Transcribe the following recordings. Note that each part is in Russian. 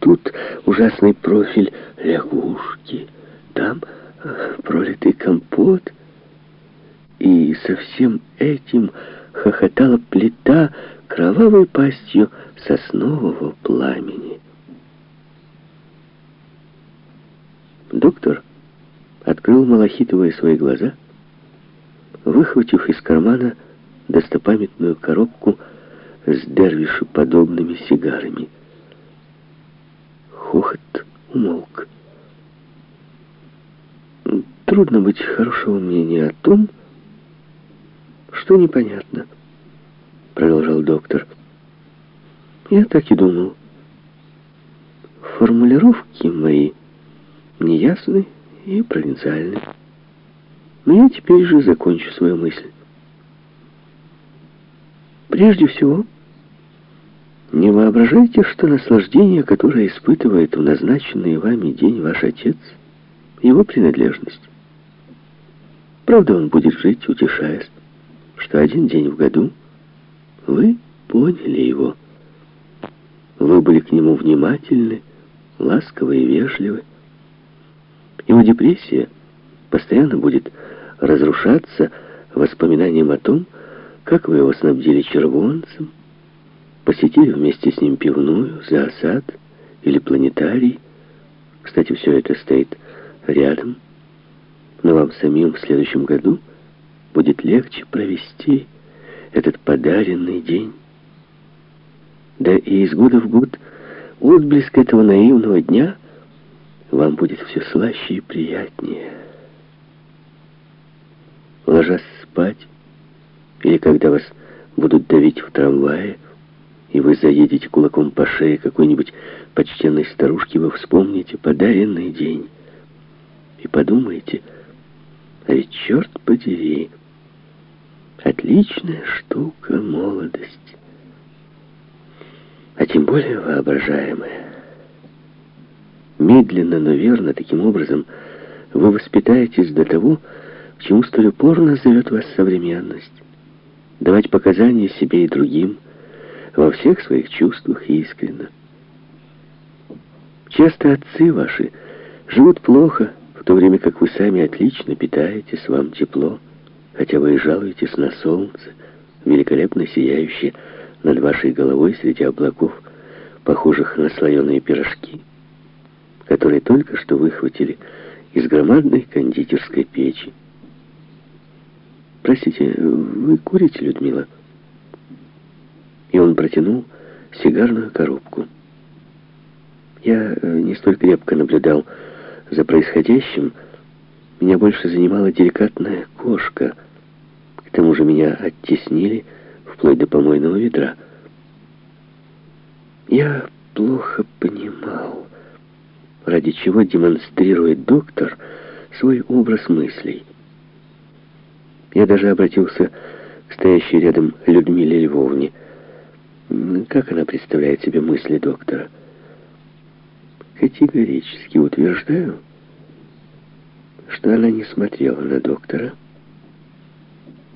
тут ужасный профиль лягушки, там э, пролитый компот. И со всем этим хохотала плита кровавой пастью соснового пламени. Доктор открыл малахитовые свои глаза, выхватив из кармана достопамятную коробку с дервишеподобными сигарами. Хохот умолк. Трудно быть хорошего мнения о том, что непонятно, продолжал доктор. Я так и думал. Формулировки мои неясны и провинциальны. Но я теперь же закончу свою мысль. Прежде всего, не воображайте, что наслаждение, которое испытывает в назначенный вами день ваш отец, его принадлежность. Правда, он будет жить, утешаясь, что один день в году вы поняли его. Вы были к нему внимательны, ласковы и вежливы. Его депрессия постоянно будет разрушаться воспоминанием о том, как вы его снабдили червонцем, посетили вместе с ним пивную, зоосад или планетарий. Кстати, все это стоит рядом. Но вам самим в следующем году будет легче провести этот подаренный день. Да и из года в год отблеск этого наивного дня — вам будет все слаще и приятнее. Ложась спать, или когда вас будут давить в трамвае, и вы заедете кулаком по шее какой-нибудь почтенной старушки, вы вспомните подаренный день и подумаете, а ведь черт подери, отличная штука молодость, а тем более воображаемая. Медленно, но верно, таким образом, вы воспитаетесь до того, к чему столь упорно зовет вас современность. Давать показания себе и другим во всех своих чувствах искренно. Часто отцы ваши живут плохо, в то время как вы сами отлично питаетесь, вам тепло, хотя вы и жалуетесь на солнце, великолепно сияющее над вашей головой среди облаков, похожих на слоеные пирожки который только что выхватили из громадной кондитерской печи. «Простите, вы курите, Людмила?» И он протянул сигарную коробку. Я э, не столь крепко наблюдал за происходящим. Меня больше занимала деликатная кошка. К тому же меня оттеснили вплоть до помойного ведра. Я плохо понимал ради чего демонстрирует доктор свой образ мыслей. Я даже обратился к стоящей рядом Людмиле Львовне. Как она представляет себе мысли доктора? Категорически утверждаю, что она не смотрела на доктора.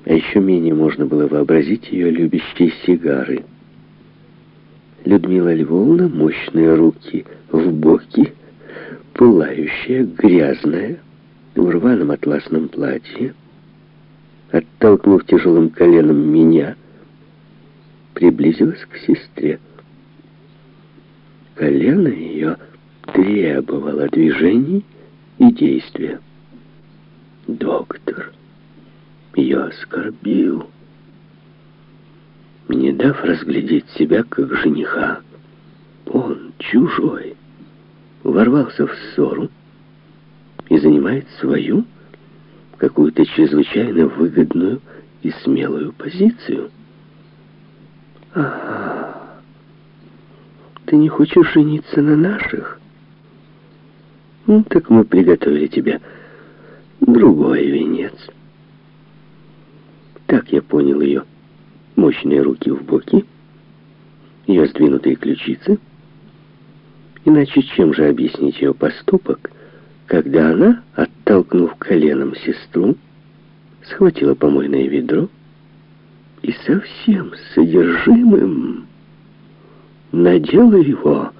А еще менее можно было вообразить ее любящие сигары. Людмила Львовна, мощные руки в боки, пылающая, грязная, в рваном атласном платье, оттолкнув тяжелым коленом меня, приблизилась к сестре. Колено ее требовало движений и действия. Доктор ее оскорбил, не дав разглядеть себя как жениха. Он чужой ворвался в ссору и занимает свою, какую-то чрезвычайно выгодную и смелую позицию. Ага, ты не хочешь жениться на наших? Ну, так мы приготовили тебе другой венец. Так я понял ее. Мощные руки в боки, ее сдвинутые ключицы — Иначе чем же объяснить ее поступок, когда она, оттолкнув коленом сестру, схватила помойное ведро и совсем содержимым надела его